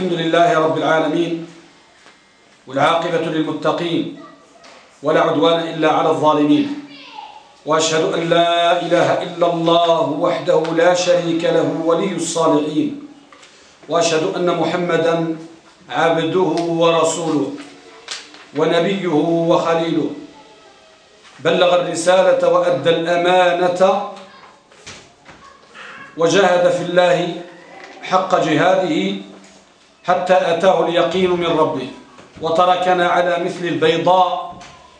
الحمد لله رب العالمين والعاقبة للمتقين ولا عدوان إلا على الظالمين وأشهد أن لا إله إلا الله وحده لا شريك له ولي الصالحين وأشهد أن محمدا عبده ورسوله ونبيه وخليله. بلغ الرسالة وأدى الأمانة وجاهد في الله حق جهاده حتى أتاه اليقين من ربه وتركنا على مثل البيضاء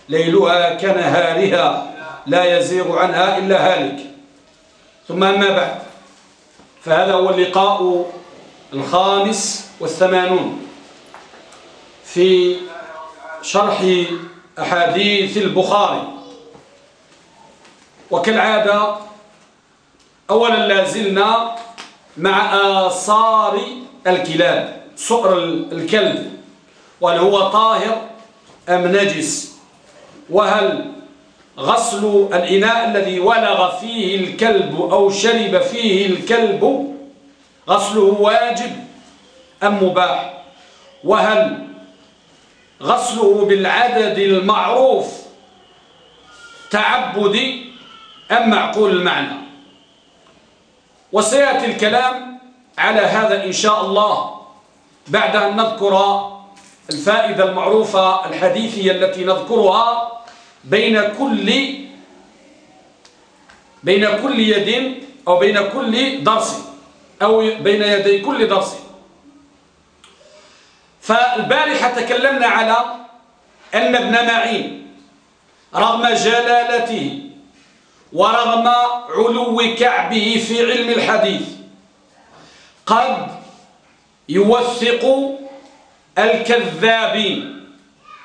ليلها كنهارها لا يزيغ عنها إلا هالك. ثم أما بعد فهذا هو اللقاء الخامس والثمانون في شرح أحاديث البخاري. وكالعادة أولا لازلنا مع آثار الكلاب. صقر الكلب وهل هو طاهر أم نجس؟ وهل غسل الإناء الذي ولغ فيه الكلب أو شرب فيه الكلب غسله واجب أم مباح؟ وهل غسله بالعدد المعروف تعبدي أم معقول المعنى؟ وسيأتي الكلام على هذا إن شاء الله. بعد أن نذكر الفائدة المعروفة الحديثية التي نذكرها بين كل بين كل يد أو بين كل درس أو بين يدي كل درس. فالبارحة تكلمنا على أن ابن معين رغم جلالته ورغم علو كعبه في علم الحديث قد يوثق الكذابين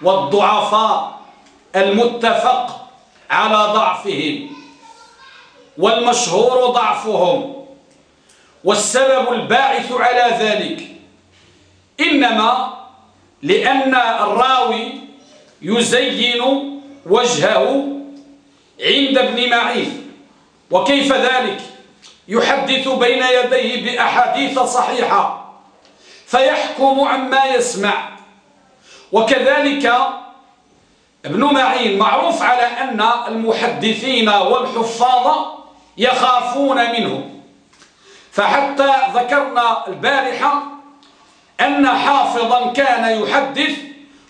والضعفاء المتفق على ضعفهم والمشهور ضعفهم والسبب الباعث على ذلك إنما لأن الراوي يزين وجهه عند ابن معين. وكيف ذلك؟ يحدث بين يديه بأحاديث صحيحة فيحكم عما يسمع. وكذلك ابن معين معروف على أن المحدثين والحفاظ يخافون منه فحتى ذكرنا البارحة أن حافظا كان يحدث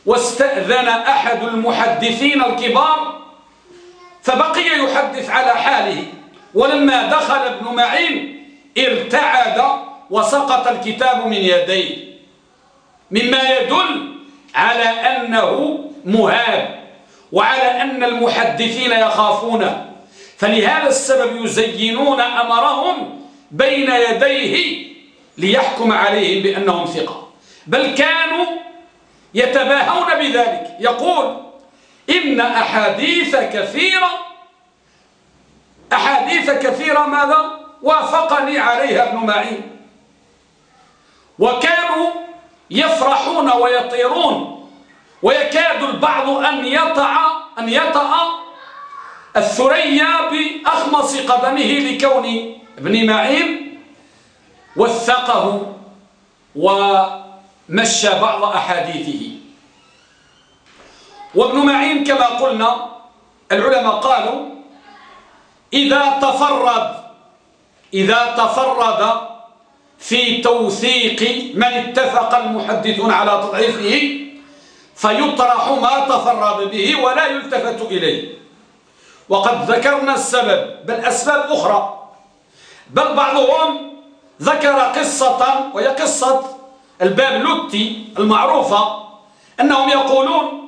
واستأذن أحد المحدثين الكبار فبقي يحدث على حاله. ولما دخل ابن معين ارتعد وسقط الكتاب من يديه. مما يدل على أنه مهاب وعلى أن المحدثين يخافونه فلهذا السبب يزينون أمرهم بين يديه ليحكم عليهم بأنهم ثقة. بل كانوا يتباهون بذلك. يقول إن أحاديث كثيرة أحاديث كثيرة ماذا؟ وافقني عليها ابن معين. وكانوا يفرحون ويطيرون. ويكاد البعض أن يطع أن يطع الثريا بأخمص قدمه لكون ابن معين وثقه ومشى بعض أحاديثه. وابن معين كما قلنا العلماء قالوا إذا تفرد إذا تفرد في توثيق من اتفق المحدثون على تضعيفه فيطرح ما تفرد به ولا يلتفت إليه. وقد ذكرنا السبب بل أسباب أخرى. بل بعضهم ذكر قصة وهي قصة الباب لوتي المعروفة أنهم يقولون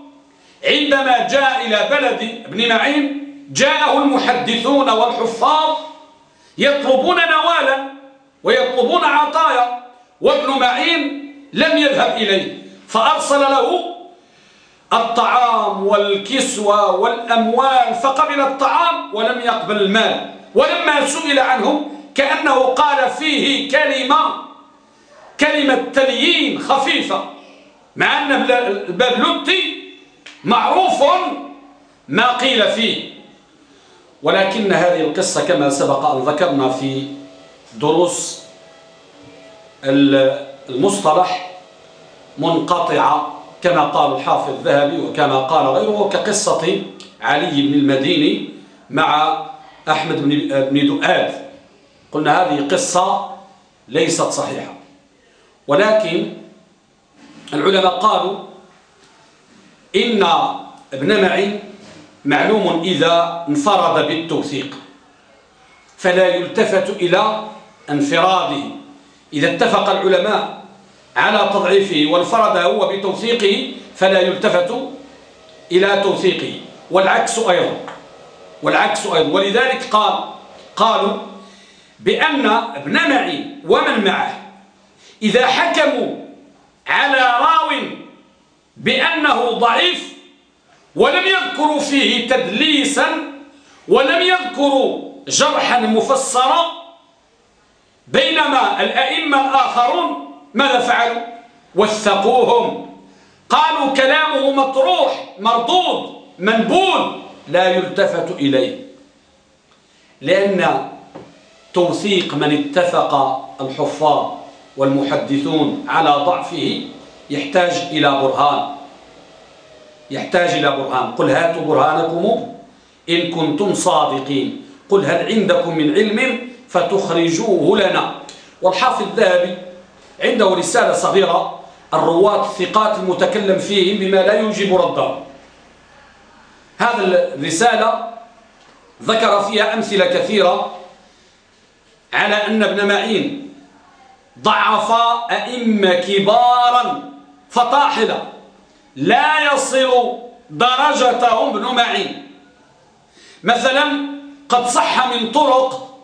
عندما جاء إلى بلد ابن معين جاءه المحدثون والحفاظ يطلبون نوالا ويطلبون عطايا وابن معين لم يذهب إليه. فأرسل له الطعام والكسوة والأموال فقبل الطعام ولم يقبل المال. ولما سئل عنه كأنه قال فيه كلمة كلمة تليين خفيفة مع أن الباب لطي معروف ما قيل فيه. ولكن هذه القصة كما سبق أن ذكرنا في دروس المصطلح منقطعة كما قال الحافظ الذهبي وكما قال غيره كقصة علي بن المديني مع أحمد بن دؤاد. قلنا هذه قصة ليست صحيحة. ولكن العلماء قالوا إن ابن معين معلوم إذا انفرد بالتوثيق فلا يلتفت إلى انفراده. إذا اتفق العلماء على تضعيفه وانفرد هو بتوثيقه فلا يلتفت إلى توثيقه. والعكس أيضا. والعكس أيضا. ولذلك قال قالوا بأن ابن معين ومن معه إذا حكموا على راو بأنه ضعيف ولم يذكروا فيه تدليسا ولم يذكروا جرحا مفسرا بينما الأئمة الآخرون ماذا فعلوا؟ وثقوهم. قالوا كلامه مطروح مردود منبول لا يلتفت إليه. لأن توثيق من اتفق الحفاظ والمحدثون على ضعفه يحتاج إلى برهان. يحتاج إلى برهان. قل هاتوا برهانكم إن كنتم صادقين. قل هل عندكم من علم؟ فتخرجوه لنا. والحافظ الذهبي عنده رسالة صغيرة الرواة الثقات المتكلم فيهم بما لا يوجب رده هذا الرسالة ذكر فيها أمثلة كثيرة على أن ابن معين ضعف أئمة كبارا فطاحلة لا يصل درجتهم ابن معين. مثلا قد صح من طرق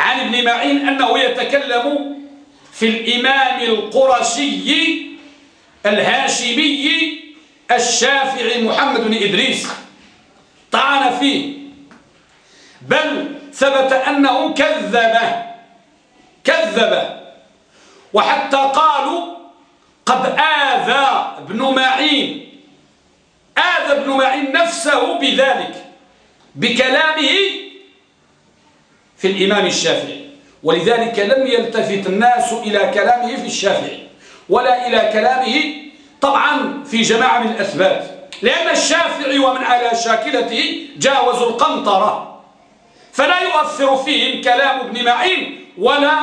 عن ابن معين أنه يتكلم في الإمام القرشي الهاشمي الشافعي محمد بن إدريس. طعن فيه. بل ثبت أنه كذب. كذب. وحتى قالوا قد آذى ابن معين. آذى ابن معين نفسه بذلك. بكلامه في الإمام الشافعي. ولذلك لم يلتفت الناس إلى كلامه في الشافعي ولا إلى كلامه طبعا في جماعة من الأثبات. لأن الشافعي ومن على شاكلته جاوزوا القنطرة. فلا يؤثر فيهم كلام ابن معين ولا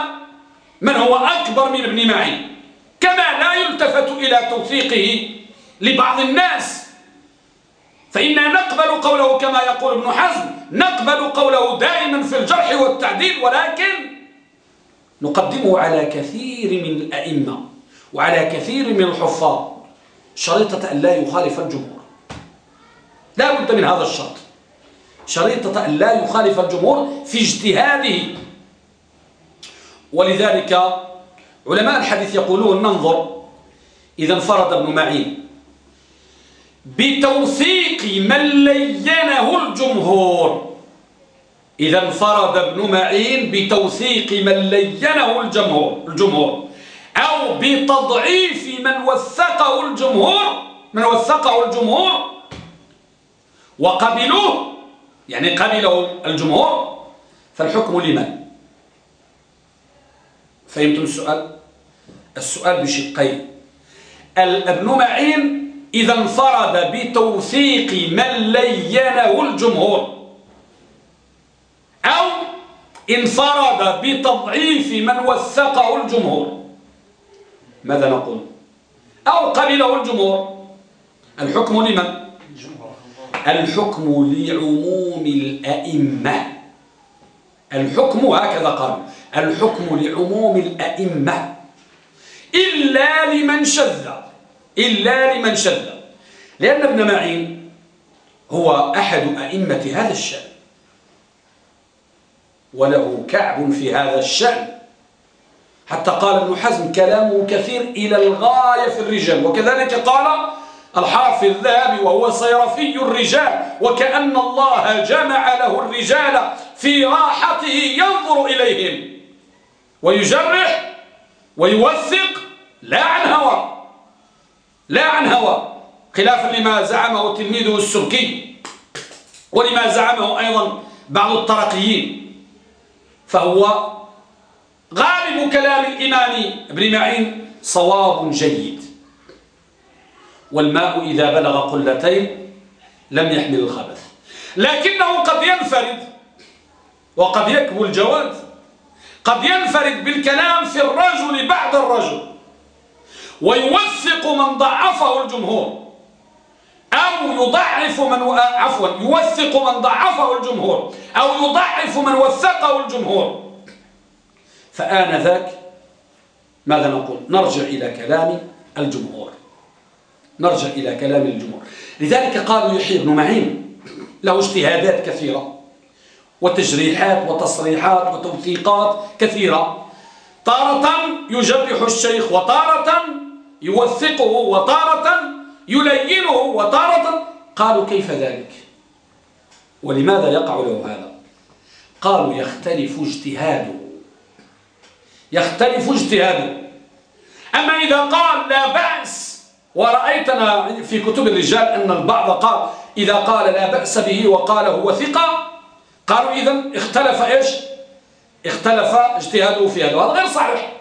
من هو أكبر من ابن معين. كما لا يلتفت إلى توثيقه لبعض الناس فإنا نقبل قوله كما يقول ابن حزم نقبل قوله دائما في الجرح والتعديل ولكن نقدمه على كثير من الأئمة وعلى كثير من الحفاظ. شريطة أن لا يخالف الجمهور. لا بد من هذا الشرط. شريطة أن لا يخالف الجمهور في اجتهاده. ولذلك علماء الحديث يقولون ننظر إذا انفرد ابن معين. بتوثيق من لينه الجمهور. إذا انفرد ابن معين بتوثيق من لينه الجمهور الجمهور. أو بتضعيف من وثقه الجمهور من وثقه الجمهور. وقبلوه يعني قبله الجمهور. فالحكم لمن؟ فهمتم السؤال؟ السؤال بشقين. ابن معين إذا انفرد بتوثيق من لينه الجمهور. أو انفرد بتضعيف من وثقه الجمهور. ماذا نقول؟ أو قبله الجمهور. الحكم لمن؟ الحكم لعموم الأئمة. الحكم هكذا قال. الحكم لعموم الأئمة. إلا لمن شذ. إلا لمن شذ لأن ابن معين هو أحد أئمة هذا الشأن. وله كعب في هذا الشأن. حتى قال ابن حزم كلامه كثير إلى الغاية في الرجال. وكذلك قال الحافظ الذهبي وهو صيرفي الرجال. وكأن الله جمع له الرجال في راحته ينظر إليهم. ويجرح ويوثق لا عن هوى. لا عن هوى خلافا لما زعمه تلميذه السبكي ولما زعمه أيضا بعض الطرقيين. فهو غالب كلام الإمام ابن معين صواب جيد. والماء إذا بلغ قلتين لم يحمل الخبث. لكنه قد ينفرد وقد يكبو الجواد قد ينفرد بالكلام في الرجل بعد الرجل. ويوثق من ضعفه الجمهور. أو يضعف من عفوا يوثق من ضعفه الجمهور. أو يضعف من وثقه الجمهور. فآنذاك ماذا نقول؟ نرجع إلى كلام الجمهور. نرجع إلى كلام الجمهور. لذلك قالوا يحيى بن معين له اجتهادات كثيرة وتجريحات وتصريحات وتوثيقات كثيرة. تارة يجرح الشيخ وتارة يوثقه وتارة يلينه وتارة قالوا كيف ذلك؟ ولماذا يقع له هذا؟ قالوا يختلف اجتهاده. يختلف اجتهاده. أما إذا قال لا بأس ورأيتنا في كتب الرجال أن البعض قال إذا قال لا بأس به وقال هو ثقة قالوا إذا اختلف إيش؟ اختلف اجتهاده في هذا وهذا غير صحيح.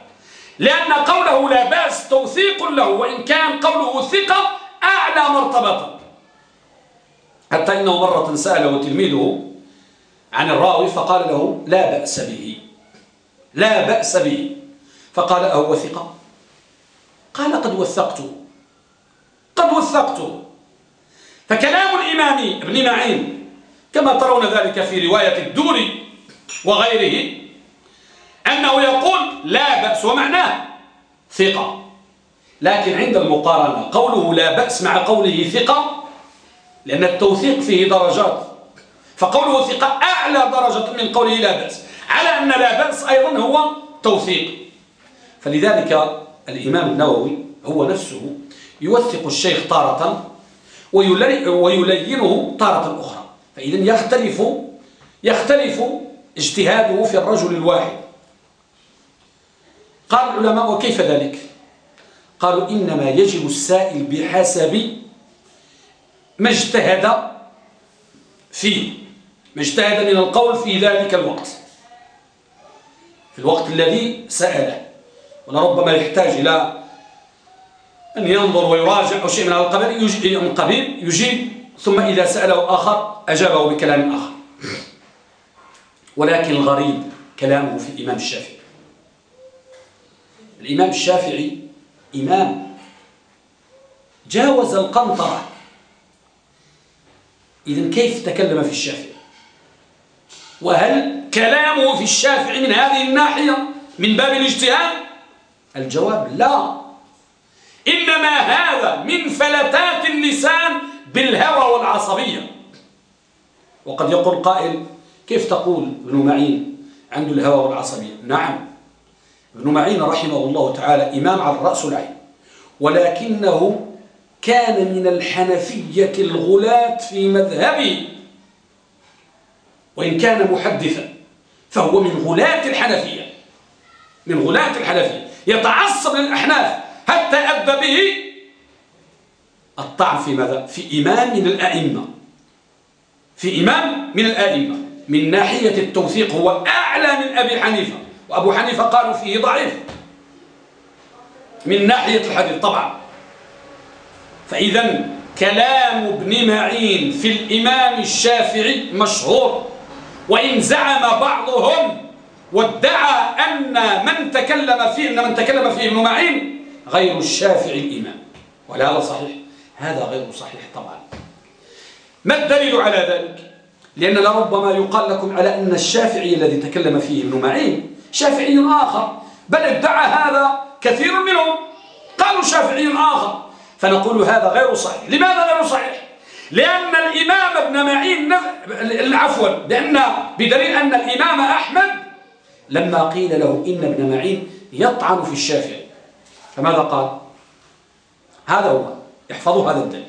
لأن قوله لا بأس توثيق له وإن كان قوله ثقة أعلى مرتبة. حتى إنه مرة سأله تلميذه عن الراوي فقال له لا بأس به. لا بأس به. فقال أهو ثقة؟ قال قد وثقته قد وثقته فكلام الإمام ابن معين كما ترون ذلك في رواية الدوري وغيره أنه يقول لا بأس ومعناه ثقة. لكن عند المقارنة قوله لا بأس مع قوله ثقة لأن التوثيق فيه درجات. فقوله ثقة أعلى درجة من قوله لا بأس على أن لا بأس أيضا هو توثيق. فلذلك الإمام النووي هو نفسه يوثق الشيخ طارة ويلينه طارة أخرى. فإذا يختلف يختلف اجتهاده في الرجل الواحد. قال العلماء وكيف ذلك؟ قالوا إنما يجب السائل بحسب ما اجتهد فيه ما اجتهد من القول في ذلك الوقت. في الوقت الذي سأله. ولربما يحتاج إلى أن ينظر ويراجع أو شيء من هذا القبيل يجيب ثم إذا سأله آخر أجابه بكلام آخر. ولكن الغريب كلامه في الإمام الشافعي. الإمام الشافعي إمام جاوز القنطرة. إذن كيف تكلم في الشافعي؟ وهل كلامه في الشافعي من هذه الناحية من باب الاجتهاد؟ الجواب لا. إنما هذا من فلتات اللسان بالهوى والعصبية. وقد يقول قائل كيف تقول ابن معين عنده الهوى والعصبية؟ نعم. ابن معين رحمه الله تعالى إمام على الرأس العين. ولكنه كان من الحنفية الغلاة في مذهبه وإن كان محدثا فهو من غلاة الحنفية. من غلاة الحنفية. يتعصب للأحناف حتى أدى به الطعن في ماذا؟ في إمام من الأئمة. في إمام من الأئمة. من ناحية التوثيق هو أعلى من أبي حنيفة. وأبو حنيفة قالوا فيه ضعيف. من ناحية الحديث طبعا. فإذا كلام ابن معين في الإمام الشافعي مشهور. وإن زعم بعضهم وادعى أن من تكلم فيه أن من تكلم فيه ابن معين غير الشافعي الإمام. ولا هذا صحيح؟ هذا غير صحيح طبعا. ما الدليل على ذلك؟ لأن لربما يقال لكم على أن الشافعي الذي تكلم فيه ابن معين شافعي آخر. بل ادعى هذا كثير منهم. قالوا شافعي آخر. فنقول هذا غير صحيح. لماذا غير صحيح؟ لأن الإمام ابن معين عفوا لأن بدليل أن الإمام أحمد لما قيل له إن ابن معين يطعن في الشافعي. فماذا قال؟ هذا هو. احفظوا هذا الدليل.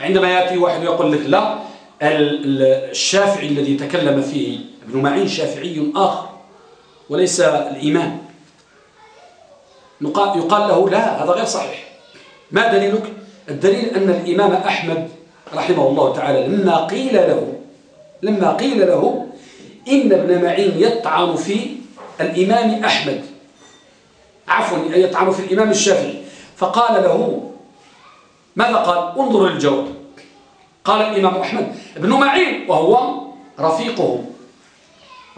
عندما يأتي واحد يقول لك لا الشافعي الذي تكلم فيه ابن معين شافعي آخر. وليس الإمام يقال له لا هذا غير صحيح. ما دليلك؟ الدليل أن الإمام أحمد رحمه الله تعالى لما قيل له لما قيل له إن ابن معين يطعن في الإمام أحمد. عفوا يطعن في الإمام الشافعي. فقال له ماذا قال؟ انظروا للجواب. قال الإمام أحمد ابن معين وهو رفيقه.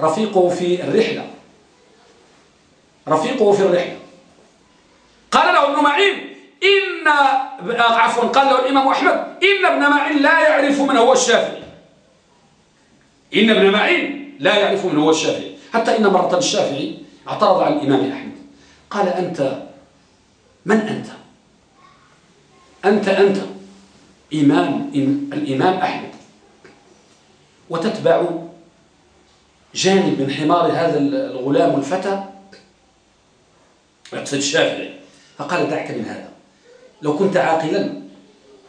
رفيقه في الرحلة. رفيقه في الرحلة. قال له ابن معين إن عفوا قال له الإمام أحمد إن ابن معين لا يعرف من هو الشافعي. إن ابن معين لا يعرف من هو الشافعي. حتى إن مرة الشافعي اعترض على الإمام أحمد. قال أنت من أنت؟ أنت أنت. إمام الإمام أحمد. وتتبع جانب من حمار هذا الغلام الفتى يقصد الشافعي. فقال دعك من هذا. لو كنت عاقلا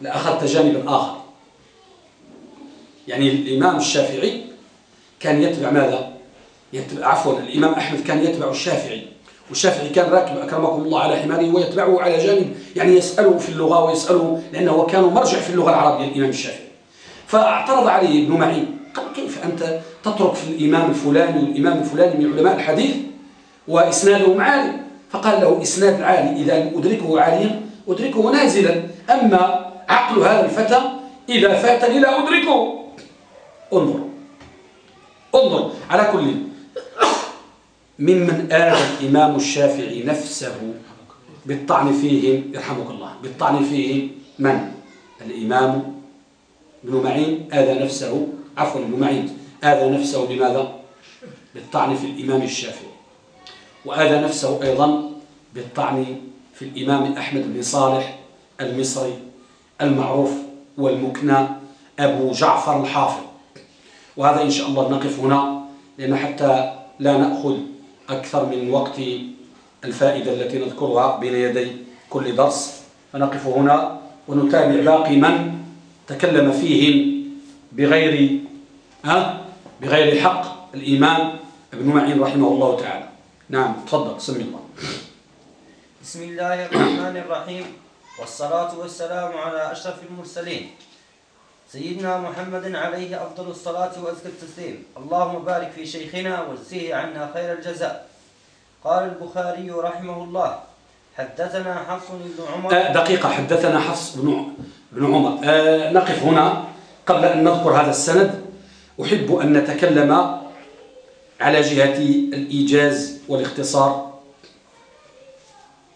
لأخذت جانبا آخر. يعني الإمام الشافعي كان يتبع ماذا؟ يتبع عفوا الإمام أحمد كان يتبع الشافعي. والشافعي كان راكب أكرمكم الله على حماره ويتبعه على جانب يعني يسأله في اللغة ويسأله لأنه كان مرجع في اللغة العربية الإمام الشافعي. فاعترض عليه ابن معين. قال كيف أنت تترك في الإمام الفلاني والإمام الفلاني من علماء الحديث وإسنادهم عالي فقال له إسناد عالي إذا أدركه عاليا أدركه نازلا. أما عقل هذا الفتى إذا فاتني لا أدركه. انظر. انظر. على كل ممن آذى الإمام الشافعي نفسه بالطعن فيه يرحمك الله بالطعن فيه من؟ الإمام ابن معين. آذى نفسه عفوا ابن معين. آذى نفسه بماذا؟ بالطعن في الإمام الشافعي. وآذى نفسه أيضا بالطعن في الإمام أحمد بن صالح المصري المعروف والمكنى أبو جعفر الحافظ. وهذا إن شاء الله نقف هنا لأن حتى لا نأخذ أكثر من وقت الفائدة التي نذكرها بين يدي كل درس. فنقف هنا ونتابع باقي من تكلم فيهم بغير بغير حق الإمام ابن معين رحمه الله تعالى. نعم تفضل سمي الله. بسم الله الرحمن الرحيم والصلاة والسلام على أشرف المرسلين. سيدنا محمد عليه أفضل الصلاة وأزكى التسليم. اللهم بارك في شيخنا واجزه عنا خير الجزاء. قال البخاري رحمه الله حدثنا حفص بن عمر. آه دقيقة حدثنا حفص بن بن عمر. آه نقف هنا قبل أن نذكر هذا السند. أحب أن نتكلم على جهة الإيجاز والاختصار.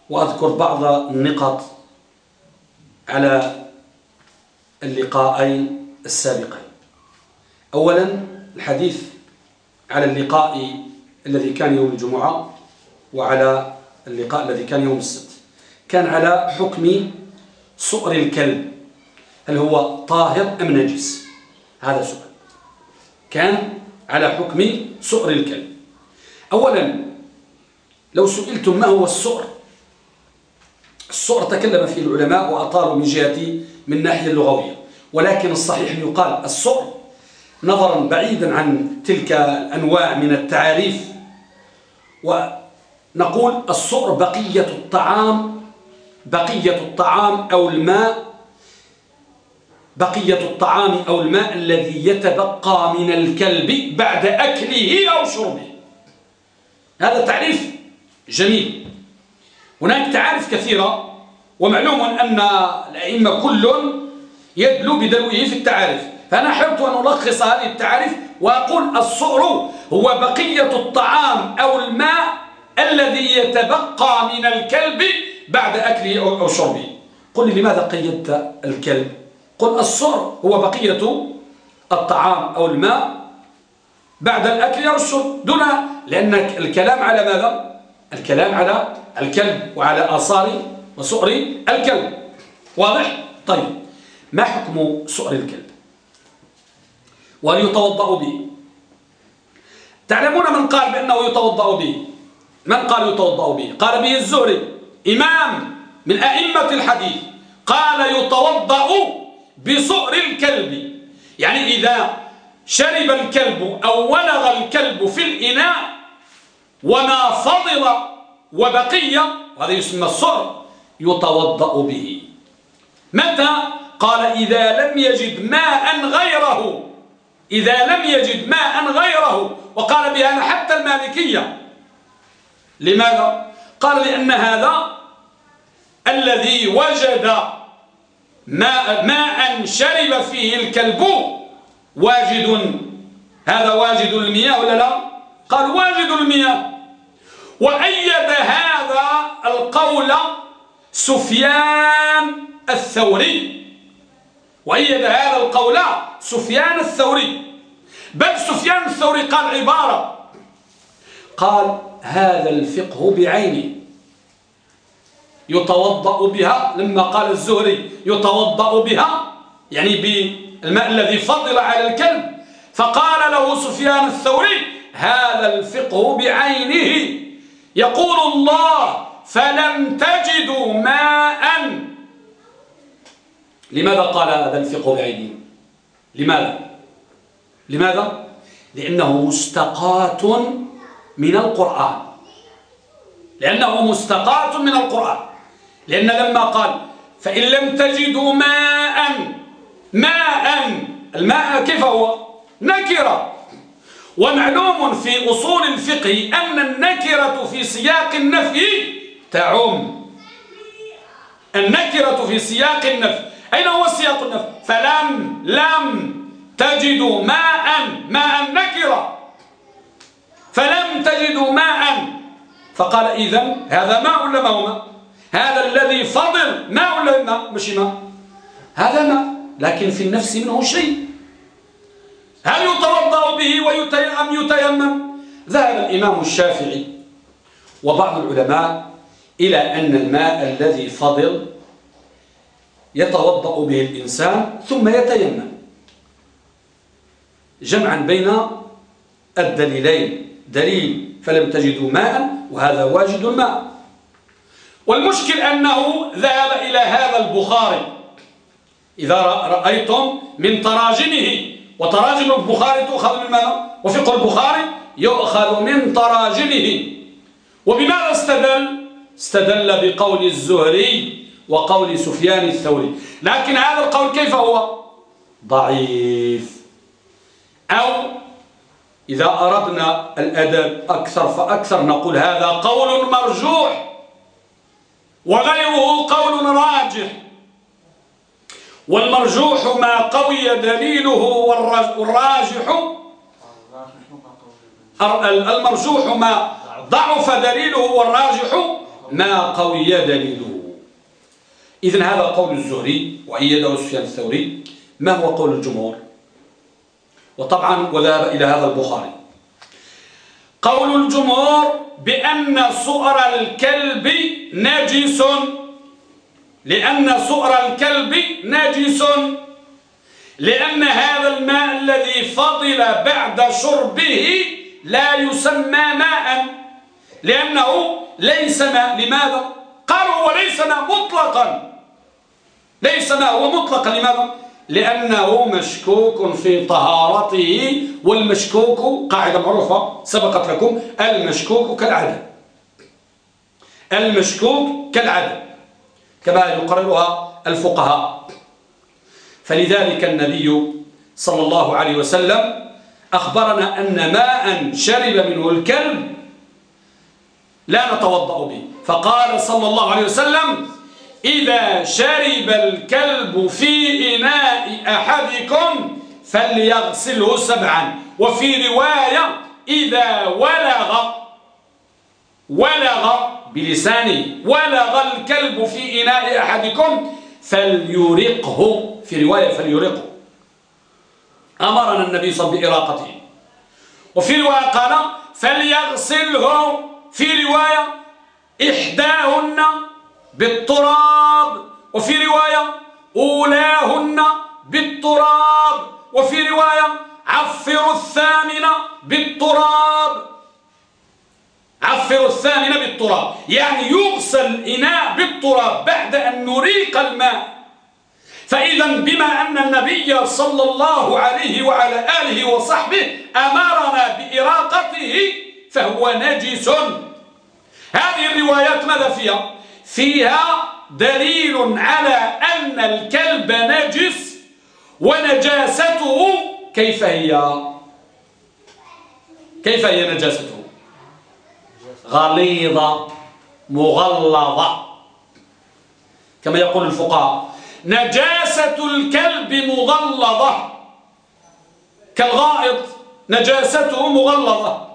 وأذكر بعض النقط على اللقاءين السابقين. أولا الحديث على اللقاء الذي كان يوم الجمعة وعلى اللقاء الذي كان يوم السبت. كان على حكم صؤر الكلب. هل هو طاهر أم نجس؟ هذا سؤال. كان على حكم صؤر الكلب. أولا لو سئلتم ما هو الصؤر الصؤر تكلم فيه العلماء وأطالوا من جهة من الناحية اللغوية ولكن الصحيح يقال الصؤر نظرا بعيدا عن تلك الأنواع من التعاريف ونقول الصؤر بقية الطعام بقية الطعام أو الماء بقية الطعام أو الماء الذي يتبقى من الكلب بعد أكله أو شربه. هذا تعريف جميل. هناك تعارف كثيرة ومعلوم أن الأئمة كل يدلو بدلوه في التعارف. فأنا حبت أن ألخص هذه التعارف وأقول الصؤر هو بقية الطعام أو الماء الذي يتبقى من الكلب بعد أكله أو شربه. قل لي لماذا قيدت الكلب؟ قل الصؤر هو بقية الطعام أو الماء بعد الأكل أو الشرب. دون لأن الكلام على ماذا؟ الكلام على الكلب وعلى آثار وسؤر الكلب. واضح؟ طيب ما حكم سؤر الكلب؟ وهل يتوضأ به؟ تعلمون من قال بأنه يتوضأ به؟ من قال يتوضأ به؟ قال به الزهري إمام من أئمة الحديث. قال يتوضأ بصؤر الكلب. يعني إذا شرب الكلب أو ولغ الكلب في الإناء وما فضل وبقي وهذا يسمى الصؤر يتوضأ به. متى؟ قال إذا لم يجد ماء غيره إذا لم يجد ماء غيره وقال بهذا حتى المالكية. لماذا؟ قال لأن هذا الذي وجد ماء, ماء شرب فيه الكلب واجد. هذا واجد المياه ولا لا؟ قال واجد المياه. وأيد هذا القول سفيان الثوري. وأيد هذا القول سفيان الثوري. بل سفيان الثوري قال عبارة. قال هذا الفقه بعينه يتوضأ بها لما قال الزهري. يتوضأ بها يعني بالماء الذي فضل على الكلب. فقال له سفيان الثوري هذا الفقه بعينه. يقول الله فلم تجدوا ماء. لماذا قال هذا الفقه بعينه؟ لماذا؟ لماذا؟ لأنه مستقاة من القرآن. لأنه مستقاة من القرآن. لأن لما قال فإن لم تجدوا ماء ماء الماء كيف هو؟ نكرة. ومعلوم في أصول الفقه أن النكرة في سياق النفي تعم. النكرة في سياق النفي. أين هو سياق النفي؟ فلم لم تجدوا ماء ماء نكرة. فلم تجدوا ماء. فقال إذا هذا ماء ولا ما هو ماء؟ هذا الذي فضل ماء ولا ماء؟ مش ماء. هذا ماء. لكن في النفس منه شيء. هل يتوضأ به أم يتيمم؟ ذهب الإمام الشافعي وبعض العلماء إلى أن الماء الذي فضل يتوضأ به الإنسان ثم يتيمم. جمعا بين الدليلين. دليل فلم تجدوا ماء وهذا واجد الماء. والمشكل أنه ذهب إلى هذا البخاري. إذا رأيتم من تراجمه. وتراجم البخاري تؤخذ من ماذا؟ وفقه البخاري يؤخذ من تراجمه وبماذا استدل؟ استدل بقول الزهري وقول سفيان الثوري لكن هذا القول كيف هو؟ ضعيف أو إذا أردنا الأدب أكثر فأكثر نقول هذا قول مرجوح وغيره قول راجح والمرجوح ما قوي دليله والراجح المرجوح ما ضعف دليله والراجح ما قوي دليله. إذن هذا قول الزهري وأيده سفيان الثوري. ما هو قول الجمهور؟ وطبعا وذهب إلى هذا البخاري. قول الجمهور بأن صؤر الكلب نجس لأن صؤر الكلب نجس. لأن هذا الماء الذي فضل بعد شربه لا يسمى ماء. لأنه ليس ماء. لماذا؟ قالوا هو ليس ماء مطلقا. ليس ماء هو مطلقا. لماذا؟ لأنه مشكوك في طهارته. والمشكوك قاعدة معروفة سبقت لكم. المشكوك كالعدم المشكوك كالعدم كما يقررها الفقهاء. فلذلك النبي صلى الله عليه وسلم أخبرنا أن ماء شرب منه الكلب لا نتوضأ به. فقال صلى الله عليه وسلم إذا شرب الكلب في إناء أحدكم فليغسله سبعا. وفي رواية إذا ولغ ولغ بلسانه ولغ الكلب في إناء أحدكم فليرقه في رواية فليرقه. أمرنا النبي صلى الله عليه وسلم بإراقته. وفي رواية قال فليغسله في رواية إحداهن بالتراب. وفي رواية أولاهن بالتراب. وفي رواية عفروا الثامنة بالتراب. عفروا الثامنة بالتراب. يعني يغسل الإناء بالتراب بعد أن نريق الماء. فإذا بما أن النبي صلى الله عليه وعلى آله وصحبه أمرنا بإراقته فهو نجس. هذه الروايات ماذا فيها؟ فيها دليل على أن الكلب نجس ونجاسته كيف هي؟ كيف هي نجاسته؟ غليظة مغلظة. كما يقول الفقهاء نجاسة الكلب مغلظة. كالغائط نجاسته مغلظة.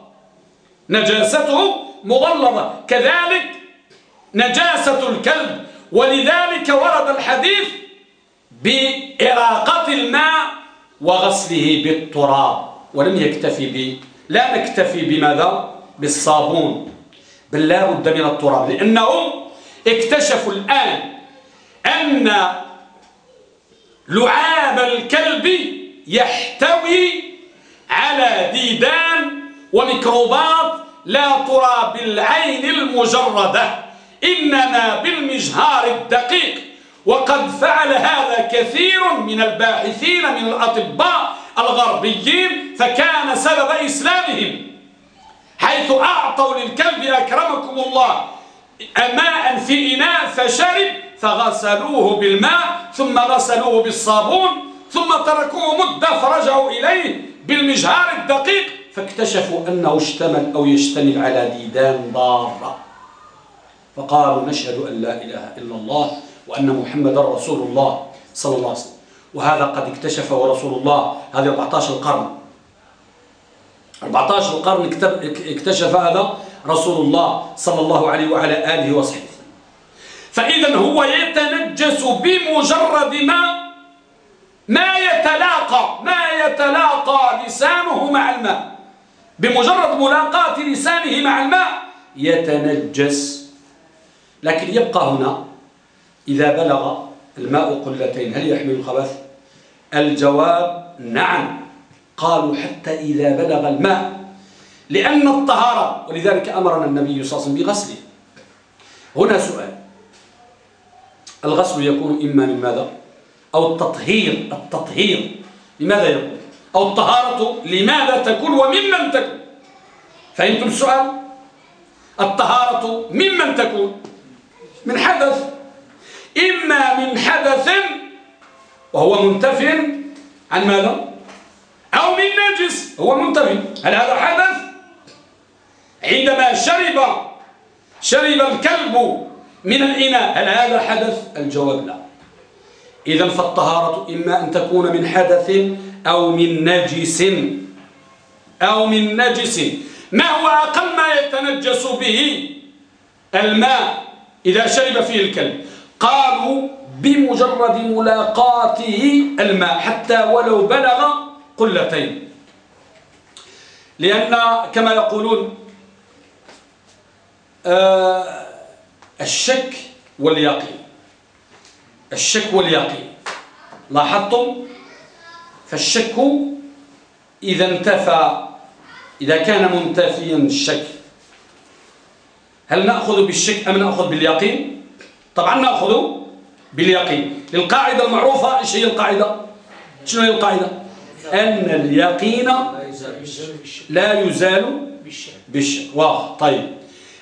نجاسته مغلظة. كذلك نجاسة الكلب. ولذلك ورد الحديث بإراقة الماء وغسله بالتراب. ولم يكتفي ب لا نكتفي بماذا؟ بالصابون. بل لا بد من التراب. لأنهم اكتشفوا الآن أن لعاب الكلب يحتوي على ديدان وميكروبات لا ترى بالعين المجردة إنما بالمجهار الدقيق. وقد فعل هذا كثير من الباحثين من الأطباء الغربيين فكان سبب إسلامهم. حيث أعطوا للكلب أكرمكم الله ماء في إناء فشرب فغسلوه بالماء ثم غسلوه بالصابون ثم تركوه مدة فرجعوا إليه بالمجهار الدقيق فاكتشفوا أنه اشتمل أو يشتمل على ديدان ضارة. فقالوا نشهد أن لا إله إلا الله وأن محمد رسول الله صلى الله عليه وسلم. وهذا قد اكتشفه رسول الله هذه 14 قرن 14 قرن اكتشف هذا رسول الله صلى الله عليه وعلى آله وصحبه. فإذا هو يتنجس بمجرد ما ما يتلاقى ما يتلاقى لسانه مع الماء. بمجرد ملاقاة لسانه مع الماء يتنجس. لكن يبقى هنا. إذا بلغ الماء قلتين هل يحمل الخبث الجواب نعم. قالوا حتى إذا بلغ الماء لأن الطهارة ولذلك أمرنا النبي صلى الله عليه وسلم بغسله. هنا سؤال. الغسل يكون إما من ماذا؟ أو التطهير التطهير. لماذا يكون؟ أو الطهارة لماذا تكون وممن تكون؟ فهمتم السؤال؟ الطهارة ممن تكون؟ من حدث. إما من حدث وهو منتف عن ماذا؟ أو من نجس هو منتف هل هذا حدث؟ عندما شرب شرب الكلب من الإناء هل هذا حدث؟ الجواب لا. إذا فالطهارة إما أن تكون من حدث أو من نجس. أو من نجس. ما هو أقل ما يتنجس به؟ الماء إذا شرب فيه الكلب. قالوا بمجرد ملاقاته الماء حتى ولو بلغ قلتين. لأن كما يقولون آه الشك واليقين. الشك واليقين. لاحظتم؟ فالشك إذا انتفى إذا كان منتفيا الشك. هل نأخذ بالشك أم نأخذ باليقين؟ طبعا نأخذ باليقين. للقاعدة المعروفة إيش هي القاعدة؟ شنو هي القاعدة؟ أن اليقين لا يزال بالشك واضح. طيب.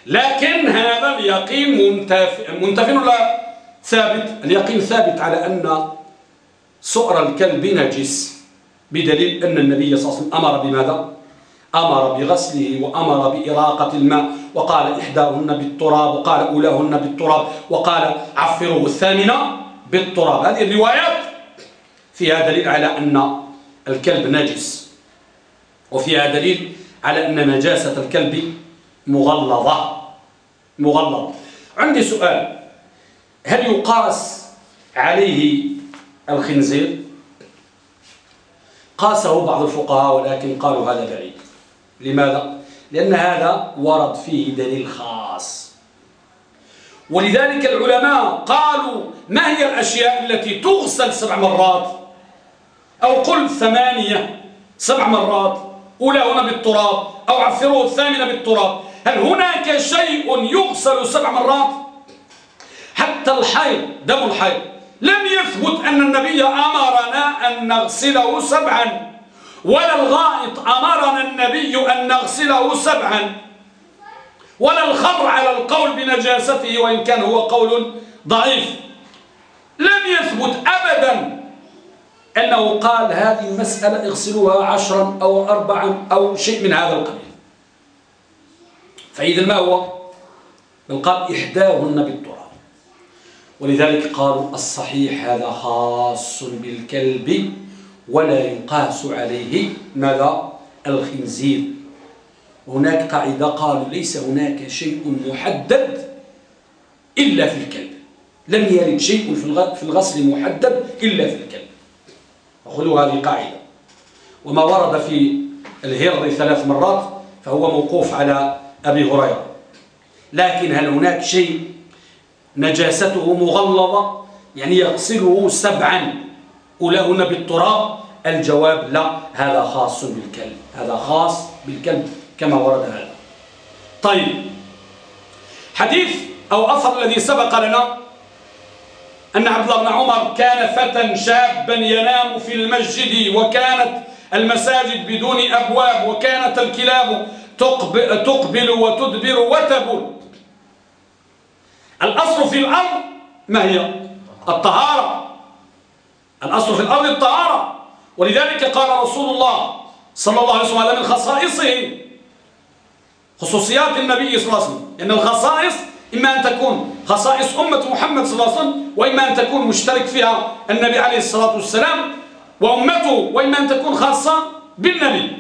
لكن هذا اليقين منتف منتف ولا ثابت؟ اليقين ثابت على أن سؤر الكلب نجس بدليل أن النبي صلى الله عليه وسلم أمر بماذا؟ أمر بغسله وأمر بإراقة الماء وقال إحداهن بالتراب وقال أولاهن بالتراب وقال عفروه الثامنة بالتراب. هذه الروايات فيها دليل على أن الكلب نجس. وفيها دليل على أن نجاسة الكلب مغلظة. مغلظة. عندي سؤال. هل يقاس عليه الخنزير؟ قاسه بعض الفقهاء ولكن قالوا هذا بعيد. لماذا؟ لأن هذا ورد فيه دليل خاص. ولذلك العلماء قالوا ما هي الأشياء التي تغسل سبع مرات؟ أو قل ثمانية سبع مرات أولى هنا بالتراب أو عفروه الثامنة بالتراب. هل هناك شيء يغسل سبع مرات؟ حتى الحيض دم الحيض. لم يثبت أن النبي أمرنا أن نغسله سبعا ولا الغائط أمرنا النبي أن نغسله سبعا. ولا الخمر على القول بنجاسته وإن كان هو قول ضعيف. لم يثبت أبدا أنه قال هذه المسألة اغسلوها عشرا أو أربعا أو شيء من هذا القبيل. فإذا ما هو؟ بل قال إحداهن بالتراب. ولذلك قالوا الصحيح هذا خاص بالكلب ولا يقاس عليه ماذا؟ الخنزير. هناك قاعدة قالوا ليس هناك شيء محدد إلا في الكلب. لم يرد شيء في الغسل محدد إلا في الكلب. خذوا هذه قاعدة. وما ورد في الهر ثلاث مرات فهو موقوف على أبي هريرة. لكن هل هناك شيء نجاسته مغلظة؟ يعني يغسله سبعا. أولاهن بالتراب؟ الجواب لا. هذا خاص بالكلب. هذا خاص بالكلب كما ورد هذا. طيب. حديث أو أثر الذي سبق لنا أن عبد الله بن عمر كان فتى شابا ينام في المسجد وكانت المساجد بدون أبواب وكانت الكلاب تقبل وتدبر وتبل الأصل في الأرض ما هي؟ الطهارة. الأصل في الأرض الطهارة. ولذلك قال رسول الله صلى الله عليه وسلم من خصائصه خصوصيات النبي صلى الله عليه وسلم. إن الخصائص إما أن تكون خصائص أمة محمد صلى الله عليه وسلم وإما أن تكون مشترك فيها النبي عليه الصلاة والسلام وأمته وإما أن تكون خاصة بالنبي.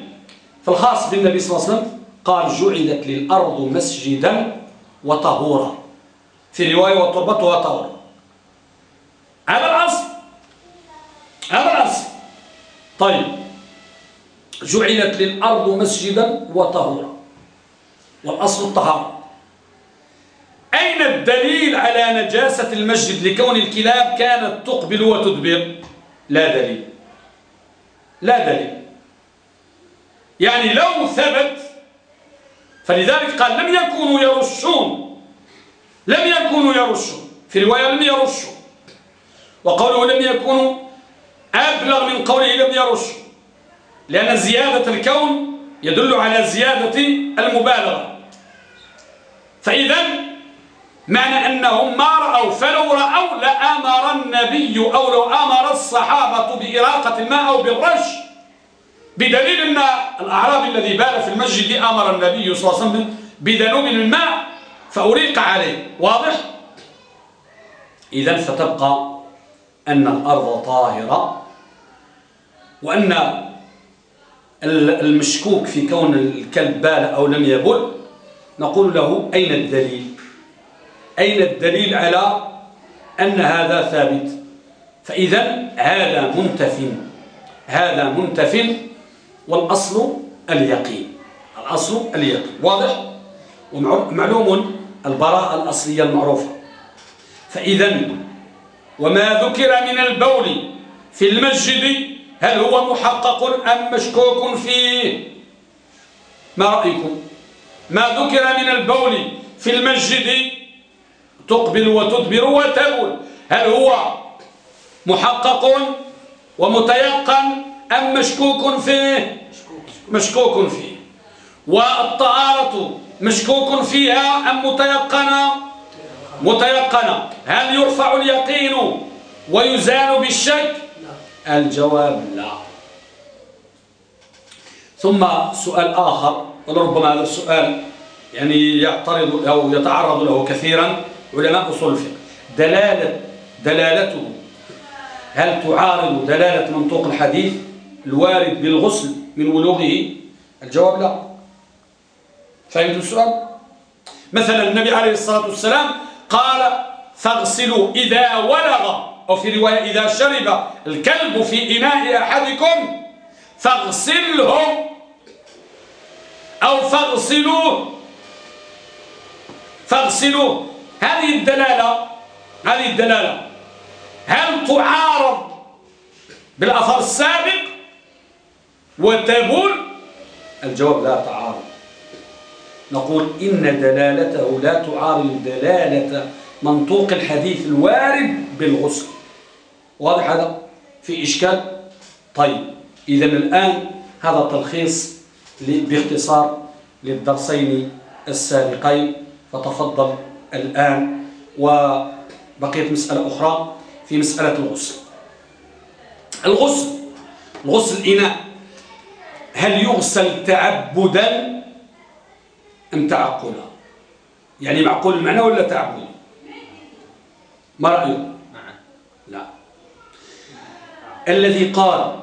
فالخاص بالنبي صلى الله عليه وسلم قال جعلت للأرض مسجدا وطهورا. في رواية وتربتها طهورا هذا الأصل هذا الأصل طيب. جعلت للأرض مسجدا وطهورا. والأصل الطهارة. أين الدليل على نجاسة المسجد لكون الكلاب كانت تقبل وتدبر؟ لا دليل. لا دليل. يعني لو ثبت فلذلك قال لم يكونوا يرشون. لم يكونوا يرشون. في رواية لم يرشوا. وقوله لم يكونوا أبلغ من قوله لم يرشوا لأن زيادة الكون يدل على زيادة المبالغة. فإذا معنى أنهم ما رأوا فلو رأوا لأمر النبي أو لو أمر الصحابة بإراقة الماء أو بالرش. بدليل أن الأعرابي الذي بال في المسجد أمر النبي صلى الله عليه وسلم بذنوب من الماء فأريق عليه. واضح؟ إذا فتبقى أن الأرض طاهرة وأن المشكوك في كون الكلب بال أو لم يبل نقول له أين الدليل؟ أين الدليل على أن هذا ثابت؟ فإذا هذا منتف هذا منتف والأصل اليقين. الأصل اليقين. واضح؟ ومعلوم البراءة الأصلية المعروفة. فإذا وما ذكر من البول في المسجد هل هو محقق أم مشكوك فيه؟ ما رأيكم؟ ما ذكر من البول في المسجد تقبل وتدبر وتبول هل هو محقق ومتيقن أم مشكوك فيه؟ مشكوك فيه. والطهارة مشكوك فيها أم متيقنة؟ متيقنة. هل يرفع اليقين ويزال بالشك؟ الجواب لا. ثم سؤال آخر ولربما هذا السؤال يعني يعترض أو يتعرض له كثيرا. علماء أصول الفقه. دلالة دلالته هل تعارض دلالة منطوق الحديث الوارد بالغسل من ولوغه؟ الجواب لا. فهمت السؤال؟ مثلا النبي عليه الصلاة والسلام قال فاغسلوا إذا ولغ أو في رواية إذا شرب الكلب في إناء أحدكم فاغسله أو فاغسلوه. فاغسلوه. هذه الدلالة هذه الدلالة. هل تعارض بالأثر السابق وتبول الجواب لا تعارض. نقول إن دلالته لا تعارض دلالة منطوق الحديث الوارد بالغسل. واضح هذا؟ في إشكال؟ طيب إذا الآن هذا تلخيص باختصار للدرسين السابقين. فتفضل. الآن وبقيت مسألة أخرى في مسألة الغسل. الغسل غسل الإناء. هل يغسل تعبدا أم تعقلا؟ يعني معقول المعنى ولا تعبد ما نعم لا. الذي قال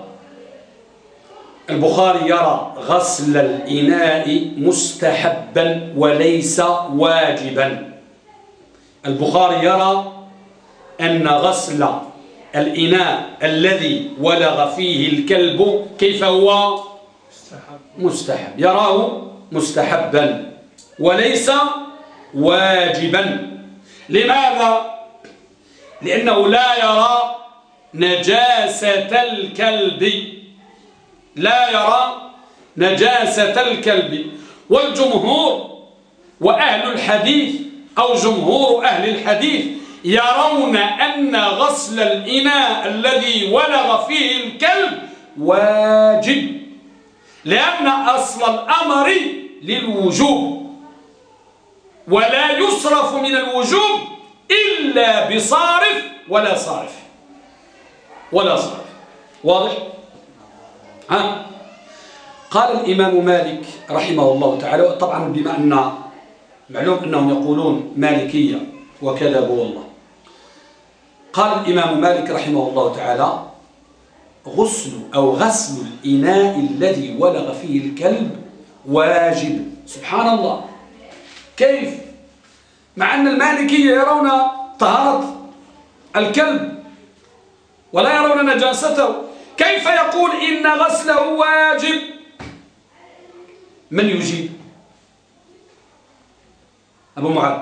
البخاري يرى غسل الإناء مستحبا وليس واجبا. البخاري يرى أن غسل الإناء الذي ولغ فيه الكلب كيف هو؟ مستحب. يراه مستحبا وليس واجبا. لماذا؟ لأنه لا يرى نجاسة الكلب. لا يرى نجاسة الكلب. والجمهور وأهل الحديث أو جمهور أهل الحديث يرون أن غسل الإناء الذي ولغ فيه الكلب واجب لأن أصل الأمر للوجوب ولا يصرف من الوجوب إلا بصارف ولا صارف ولا صارف واضح؟ ها؟ قال الإمام مالك رحمه الله تعالى طبعا بما أن معلوم أنهم يقولون مالكية وكذبوا والله قال الإمام مالك رحمه الله تعالى غسل أو غسل الإناء الذي ولغ فيه الكلب واجب. سبحان الله كيف؟ مع أن المالكية يرون طهارة الكلب ولا يرون نجاسته. كيف يقول إن غسله واجب؟ من يجيب؟ أبو معاذ.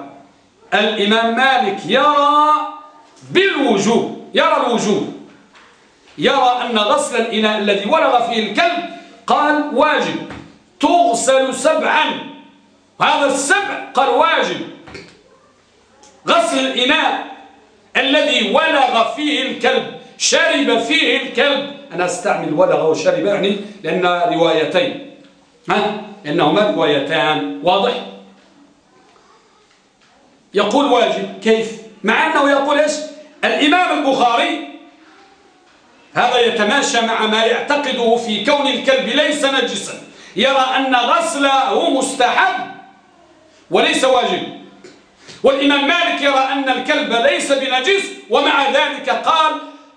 الإمام مالك يرى بالوجوب يرى الوجوب. يرى أن غسل الإناء الذي ولغ فيه الكلب قال واجب. تغسل سبعا. هذا السبع قال واجب. غسل الإناء الذي ولغ فيه الكلب شرب فيه الكلب. أنا أستعمل ولغ وشرب يعني لأن روايتين. ها؟ لأنهما روايتان. واضح؟ يقول واجب. كيف؟ مع أنه يقول إيش؟ الإمام البخاري هذا يتماشى مع ما يعتقده في كون الكلب ليس نجسا. يرى أن غسله مستحب وليس واجب. والإمام مالك يرى أن الكلب ليس بنجس ومع ذلك قال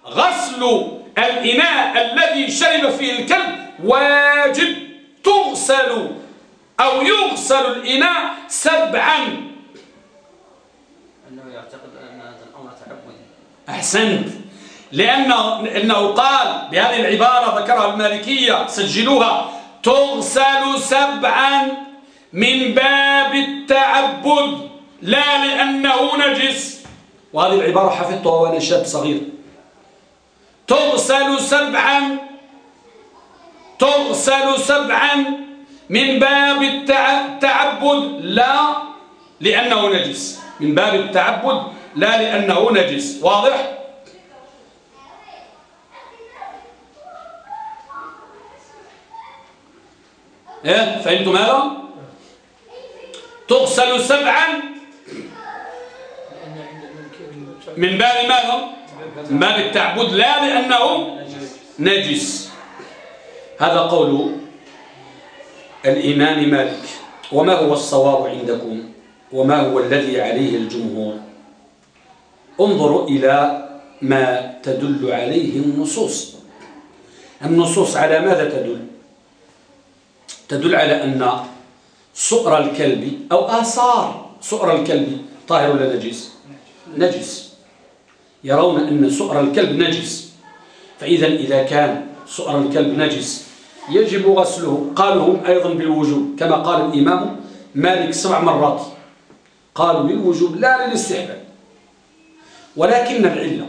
غسل الإناء الذي شرب فيه الكلب واجب. تغسل أو يغسل الإناء سبعا. يعتقد أن هذا الأمر تعبدي أحسنت. لأنه إنه قال بهذه العبارة ذكرها المالكية سجلوها. تغسل سبعا من باب التعبد. لا لأنه نجس. وهذه العبارة حفظتها وأنا شاب صغير. تغسل سبعا تغسل سبعا من باب التعبد. لا لأنه نجس. من باب التعبد لا لأنه نجس. واضح؟ إيه؟ فهمتم هذا تغسل سبعا. من باب ماذا؟ من باب التعبد لا لأنه نجس. هذا قول الإمام مالك. وما هو الصواب عندكم؟ وما هو الذي عليه الجمهور؟ انظروا إلى ما تدل عليه النصوص. النصوص على ماذا تدل؟ تدل على أن سؤر الكلب أو آثار سؤر الكلب. طاهر ولا نجس؟ نجس. يرون أن سؤر الكلب نجس. فإذا إذا كان سؤر الكلب نجس يجب غسله. قالوا هم أيضا بالوجوب كما قال الإمام مالك سبع مرات. قالوا بالوجوب لا للاستحباب ولكن العلة.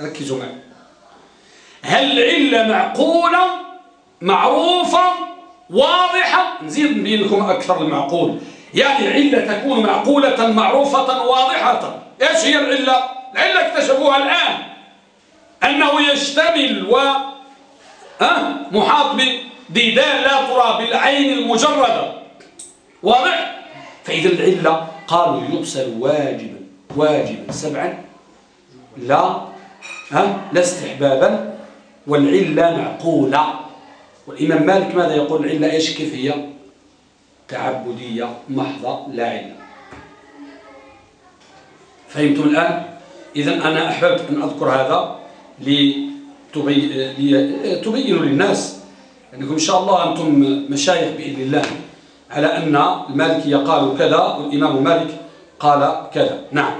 ركزوا معي. هل العلة معقولة؟ معروفة؟ واضحة؟ نزيد لكم أكثر المعقول. يعني علة تكون معقولة معروفة واضحة. إيش هي العلة؟ العلة اكتشفوها الآن. أنه يشتمل و محاط بديدان لا ترى بالعين المجردة. واضح؟ فإذا العلة قالوا يغسل واجبا واجبا سبعا لا ها لا استحبابا والعلة معقولة. والإمام مالك ماذا يقول؟ العلة إيش؟ كيف هي تعبدية محضة لا علة. فهمتم الآن؟ إذا أنا أحببت أن أذكر هذا لتبينوا للناس أنكم إن شاء الله أنتم مشايخ بإذن الله. على أن المالكية قالوا كذا والإمام مالك قال كذا. نعم.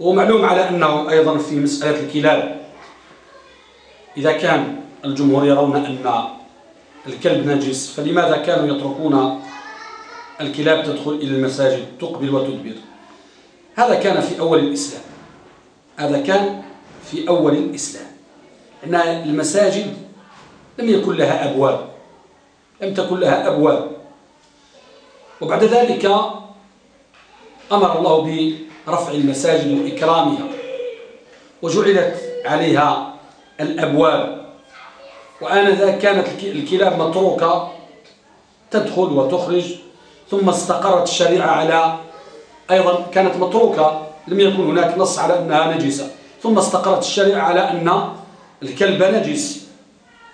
ومعلوم على أنه أيضا في مسألة الكلاب. إذا كان الجمهور يرون أن الكلب نجس فلماذا كانوا يتركون الكلاب تدخل إلى المساجد تقبل وتدبر؟ هذا كان في أول الإسلام. هذا كان في أول الإسلام. أن المساجد لم يكن لها أبواب. لم تكن لها أبواب. وبعد ذلك أمر الله برفع المساجد وإكرامها وجعلت عليها الأبواب. وآنذاك كانت الكلاب متروكة تدخل وتخرج ثم استقرت الشريعة على أيضا كانت متروكة لم يكن هناك نص على أنها نجسة. ثم استقرت الشريعة على أن الكلب نجس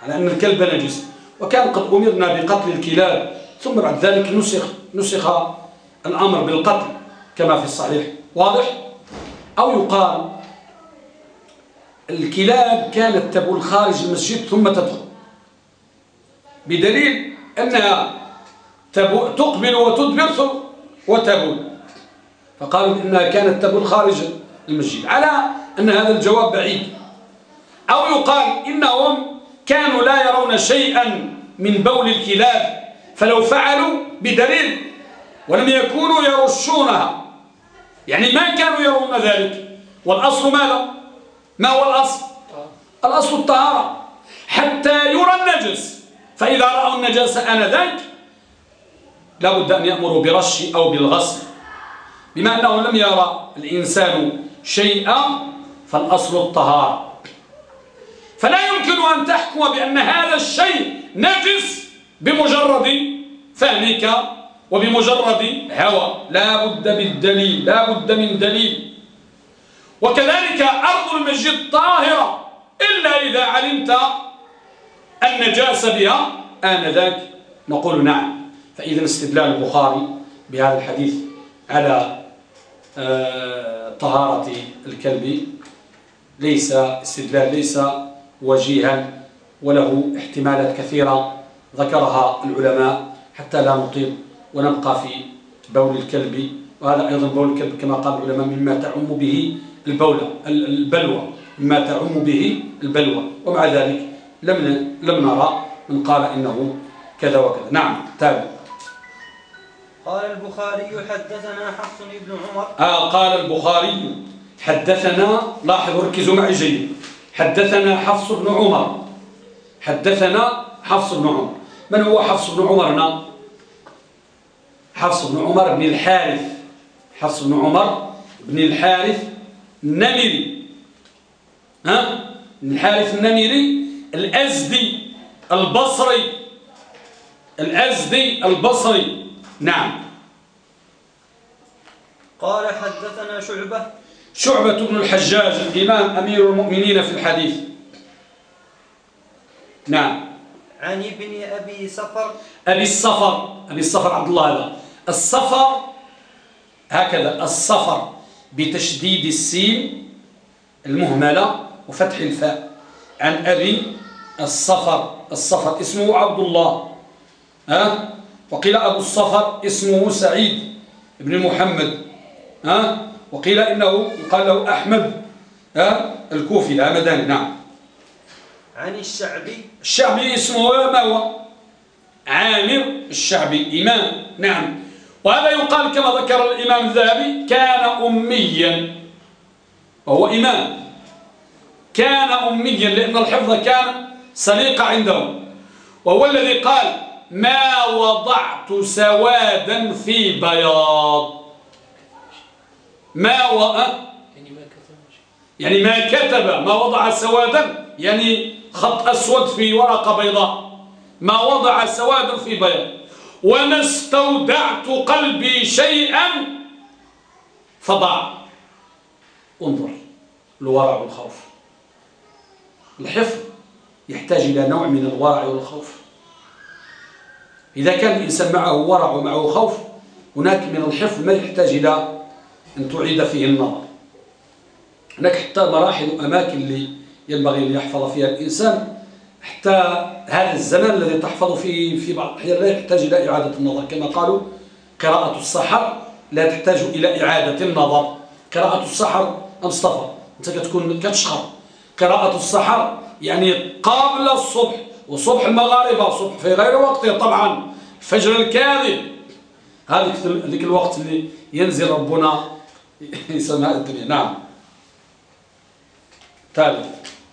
على أن الكلب نجس. وكان قد أمرنا بقتل الكلاب ثم بعد ذلك نسخ نسخ الأمر بالقتل كما في الصحيح واضح؟ أو يقال الكلاب كانت تبول خارج المسجد ثم تدخل. بدليل أنها تقبل وتدبر وتبول. فقالوا إنها كانت تبول خارج المسجد. على أن هذا الجواب بعيد. أو يقال إنهم كانوا لا يرون شيئا من بول الكلاب. فلو فعلوا بدليل ولم يكونوا يرشونها. يعني ما كانوا يرون ذلك. والأصل ماذا؟ ما هو الأصل؟ الأصل الطهارة. حتى يرى النجس. فإذا رأوا النجاسة آنذاك لابد أن يأمروا برش أو بالغسل. بما أنه لم يرى الإنسان شيئا فالأصل الطهارة. فلا يمكن أن تحكم بأن هذا الشيء نجس بمجرد فهمك وبمجرد هوى. لا بد بالدليل لا بد من دليل. وكذلك أرض المسجد طاهرة إلا إذا علمت النجاس بها آنذاك. نقول نعم. فإذا استدلال البخاري بهذا الحديث على آه، طهارة الكلب ليس استدلال ليس وجيها وله احتمالات كثيرة ذكرها العلماء حتى لا نطيل. ونبقى في بول الكلب وهذا أيضا بول الكلب كما قال العلماء مما تعم به البولة البلوى مما تعم به البلوى. ومع ذلك لم لم نرى من قال إنه كذا وكذا. نعم تابع. قال البخاري حدثنا حفص بن عمر. آه قال البخاري حدثنا لاحظوا ركزوا معي جيد. حدثنا حفص بن عمر. حدثنا حفص بن عمر. من هو حفص بن عمر؟ هنا حفص بن عمر بن الحارث. حفص بن عمر بن الحارث النمري ها؟ الحارث النمري الأزدي البصري. الأزدي البصري. نعم. قال حدثنا شعبة. شعبة بن الحجاج الإمام أمير المؤمنين في الحديث. نعم. عن ابن أبي سفر. أبي الصفر أبي الصفر عبد الله هذا. الصفر هكذا الصفر بتشديد السين المهملة وفتح الفاء. عن أبي الصفر الصفر اسمه عبد الله ها؟ وقيل أبو الصفر اسمه سعيد بن محمد ها؟ وقيل إنه يقال له أحمد ها؟ الكوفي الهمداني نعم. عن الشعبي. الشعبي اسمه ما هو؟ عامر الشعبي إمام نعم. وهذا يقال كما ذكر الإمام الذهبي كان أميا. وهو إمام. كان أميا لأن الحفظ كان سليق عندهم. وهو الذي قال ما وضعت سوادا في بياض ما و... يعني ما كتب. ما وضع سوادا يعني خط أسود في ورقة بيضاء. ما وضع سوادا في بياض. وما استودعت قلبي شيئا فضع. انظر الورع والخوف. الحفظ يحتاج إلى نوع من الورع والخوف. إذا كان الإنسان معه ورع ومعه خوف هناك من الحفظ ما يحتاج إلى أن تعيد فيه النظر. هناك حتى مراحل وأماكن اللي ينبغي أن يحفظ فيها الإنسان. حتى هذا الزمان الذي تحفظ فيه في بعض الأحيان لا يحتاج إلى إعادة النظر. كما قالوا قراءة السحر لا تحتاج إلى إعادة النظر. قراءة السحر مصطفى أنت كتكون كتشخر. قراءة السحر يعني قبل الصبح وصبح المغاربة وصبح في غير وقته طبعا. الفجر الكاذب. هذيك ذيك الوقت اللي ينزل ربنا سماء الدنيا. نعم. تالي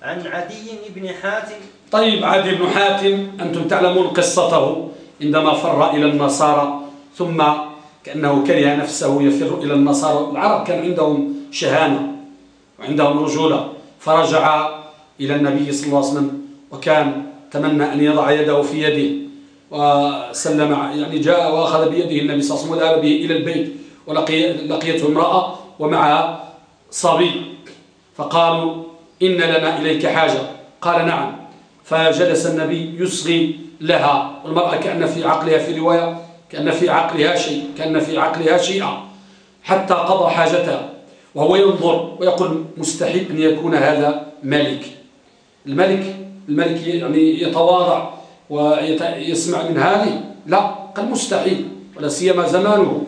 عن عدي بن حاتم. طيب عدي بن حاتم أنتم تعلمون قصته عندما فر إلى النصارى ثم كأنه كره نفسه يفر إلى النصارى. العرب كان عندهم شهامة وعندهم رجولة. فرجع إلى النبي صلى الله عليه وسلم وكان تمنى أن يضع يده في يده وسلم يعني جاء وأخذ بيده النبي صلى الله عليه وسلم وذهب به إلى البيت ولقيته امرأة ومعها صبي. فقالوا إن لنا إليك حاجة. قال نعم. فجلس النبي يصغي لها والمرأة كأن في عقلها في رواية كأن في عقلها شيء كأن في عقلها شيئا حتى قضى حاجتها وهو ينظر ويقول مستحيل أن يكون هذا ملك. الملك الملك يعني يتواضع ويسمع من هذه. لا قال مستحيل ولا سيما زمانه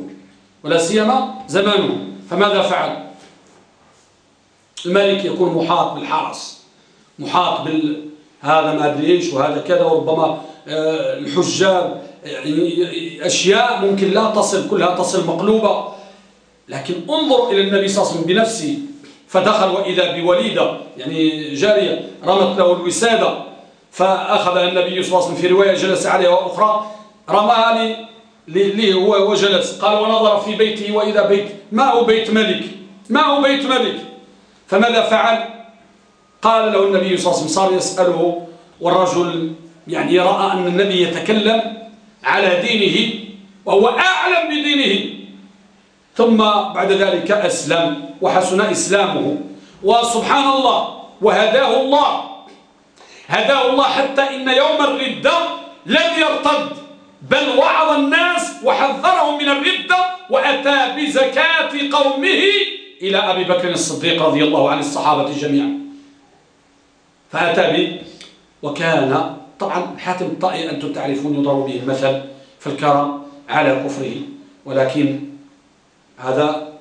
ولا سيما زمانه. فماذا فعل؟ الملك يكون محاط بالحرس محاط بال هذا ما أدري إيش وهذا كذا وربما آه، الحجاج يعني أشياء ممكن لا تصل كلها تصل مقلوبة. لكن انظر إلى النبي صلى الله عليه وسلم بنفسه فدخل وإذا بوليدة يعني جارية رمت له الوسادة فأخذ النبي صلى الله عليه وسلم في رواية جلس عليها وأخرى رماها لي هو وجلس قال ونظر في بيته وإذا بيت ما هو بيت ملك؟ ما هو بيت ملك؟ فماذا فعل؟ قال له النبي صلى الله عليه وسلم صار يسأله والرجل يعني رأى أن النبي يتكلم على دينه وهو أعلم بدينه. ثم بعد ذلك أسلم وحسن إسلامه. وسبحان الله وهداه الله. هداه الله حتى إن يوم الردة لم يرتد. بل وعظ الناس وحذرهم من الردة وأتى بزكاة قومه إلى أبي بكر الصديق رضي الله عن الصحابة جميعا. فأتى به وكان طبعا حاتم الطائي أنتم تعرفون يضرب به المثل في الكرم على كفره ولكن هذا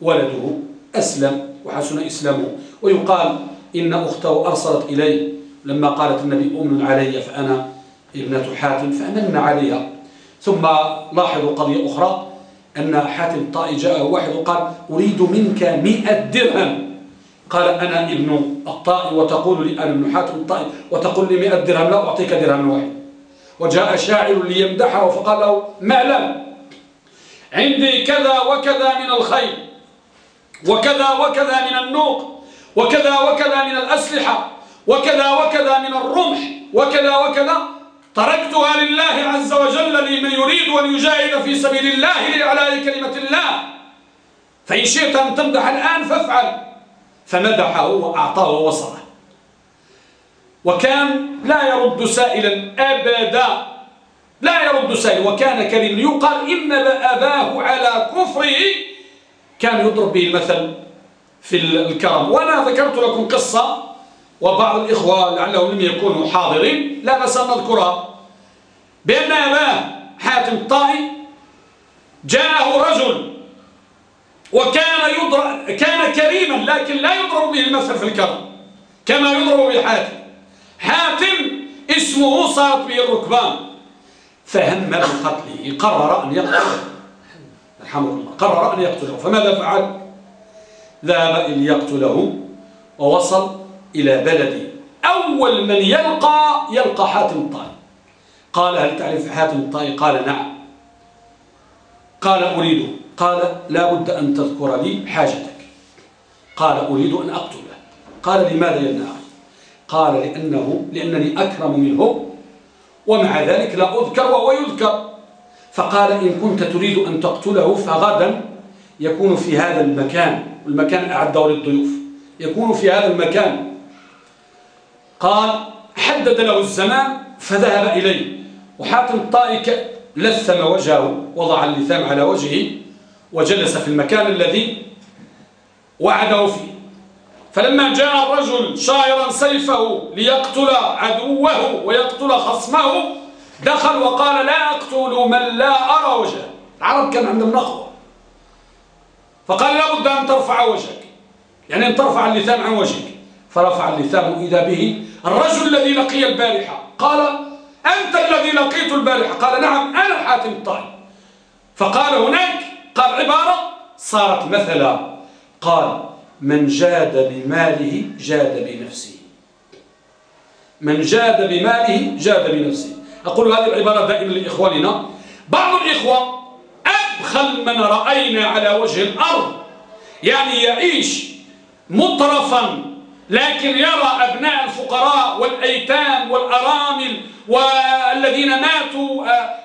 ولده أسلم وحسن إسلامه. ويقال إن أخته أرسلت إليه لما قالت النبي أمن علي فأنا ابنة حاتم فأمن عليها. ثم لاحظوا قضية أخرى. أن حاتم الطائي جاء واحد وقال أريد منك مئة درهم. قال أنا ابن الطائي وتقول لي أنا ابن حاتم الطائي وتقول لي مئة درهم لا أعطيك درهم واحد. وجاء شاعر ليمدحه فقال له معلم عندي كذا وكذا من الخيل وكذا وكذا من النوق وكذا وكذا من الأسلحة وكذا وكذا من الرمح وكذا وكذا تركتها لله عز وجل لمن يريد أن يجاهد في سبيل الله لإعلاء كلمة الله. فإن شئت أن تمدح الآن فافعل. فمدحه وأعطاه ووصله. وكان لا يرد سائلا أبدا. لا يرد سائلا وكان كريم يقال إن أباه على كفره كان يضرب به المثل في الكرم. وأنا ذكرت لكم قصة وبعض الإخوة لعلهم لم يكونوا حاضرين. لا بس أن نذكرها بأن أباه حاتم الطائي جاءه رجل وكان كان كريما لكن لا يضرب به المثل في الكرم كما يضرب به حاتم اسمه صارت به الركبان. فهم بقتله قرر أن يقتله. الحمد الله قرر أن يقتله. فماذا فعل؟ ذهب ليقتله ووصل إلى بلده أول من يلقى يلقى حاتم الطائي. قال هل تعرف حاتم الطائي؟ قال نعم. قال أريده قال لا بد أن تذكر لي حاجتك. قال أريد أن أقتله قال لماذا يا ابن أخي؟ قال لأنه لأنني أكرم منه ومع ذلك لا أذكر وهو يذكر. فقال إن كنت تريد أن تقتله فغدا يكون في هذا المكان. والمكان أعده للضيوف. يكون في هذا المكان. قال حدد له الزمان فذهب إليه وحاتم الطائي لثم وجهه وضع اللثام على وجهه وجلس في المكان الذي وعده فيه. فلما جاء الرجل شاعرا سيفه ليقتل عدوه ويقتل خصمه دخل وقال لا أقتل من لا أرى وجهه العرب كان عندهم نخوة فقال لابد أن ترفع وجهك. يعني أن ترفع اللثام عن وجهك. فرفع اللثام إذا به الرجل الذي لقي البارحة. قال أنت الذي لقيت البارحة. قال نعم أنا حاتم الطائي فقال هناك قال عبارة صارت مثلا. قال من جاد بماله جاد بنفسه. من جاد بماله جاد بنفسه. أقول هذه العبارة دائما لإخواننا. بعض الإخوة أبخل من رأينا على وجه الأرض. يعني يعيش مطرفا لكن يرى أبناء الفقراء والأيتام والأرامل والذين ماتوا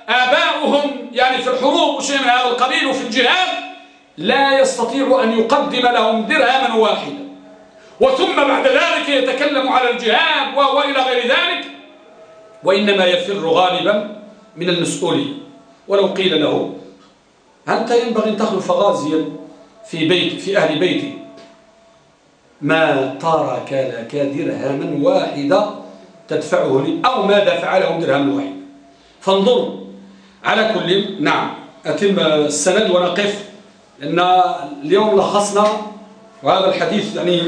آباؤهم يعني في الحروب وشيء من هذا القبيل وفي الجهاد لا يستطيع أن يقدم لهم درهما واحدا. وثم بعد ذلك يتكلم على الجهاد وإلى غير ذلك وإنما يفر غالبا من المسؤولية ولو قيل له أنت ينبغي أن تخلف غازيا في بيت في أهل بيتي ما ترك لك درهما واحدا تدفعه لي أو ماذا فعله درهم واحد. فانظروا على كل نعم أتم السند ونقف لأن اليوم لخصنا وهذا الحديث يعني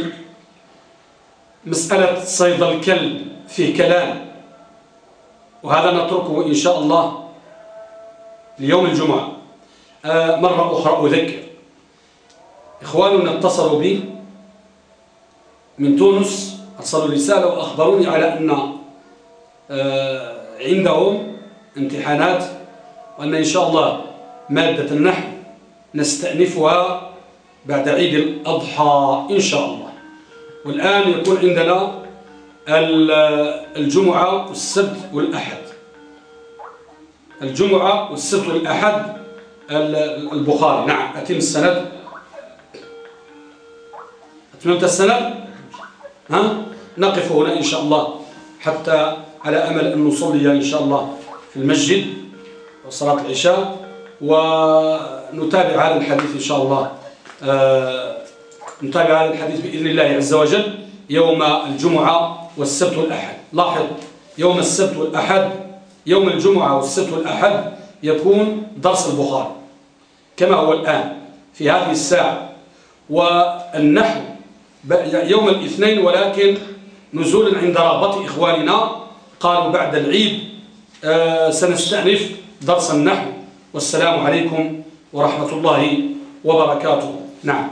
مسألة صيد الكلب فيه كلام وهذا نتركه إن شاء الله ليوم الجمعة. آه، مرة أخرى أذكر إخواننا اتصلوا بي من تونس أرسلوا رسالة وأخبروني على أن آه، عندهم امتحانات وأن إن شاء الله مادة النحو نستأنفها بعد عيد الأضحى إن شاء الله. والآن يكون عندنا الجمعة والسبت والأحد. الجمعة والسبت والأحد البخاري. نعم أتم السند؟ أتممت السند؟ ها? نقف هنا إن شاء الله حتى على أمل أن نصلي إن شاء الله في المسجد وصلاة العشاء ونتابع هذا الحديث إن شاء الله. آه نتابع هذا الحديث بإذن الله عز وجل يوم الجمعة والسبت والأحد. لاحظ يوم السبت والأحد يوم الجمعة والسبت والأحد يكون درس البخاري كما هو الآن في هذه الساعة. والنحو يوم الاثنين ولكن نزولا عند رغبة إخواننا قالوا بعد العيد آه، سنستأنف درس النحو. والسلام عليكم ورحمة الله وبركاته. نعم.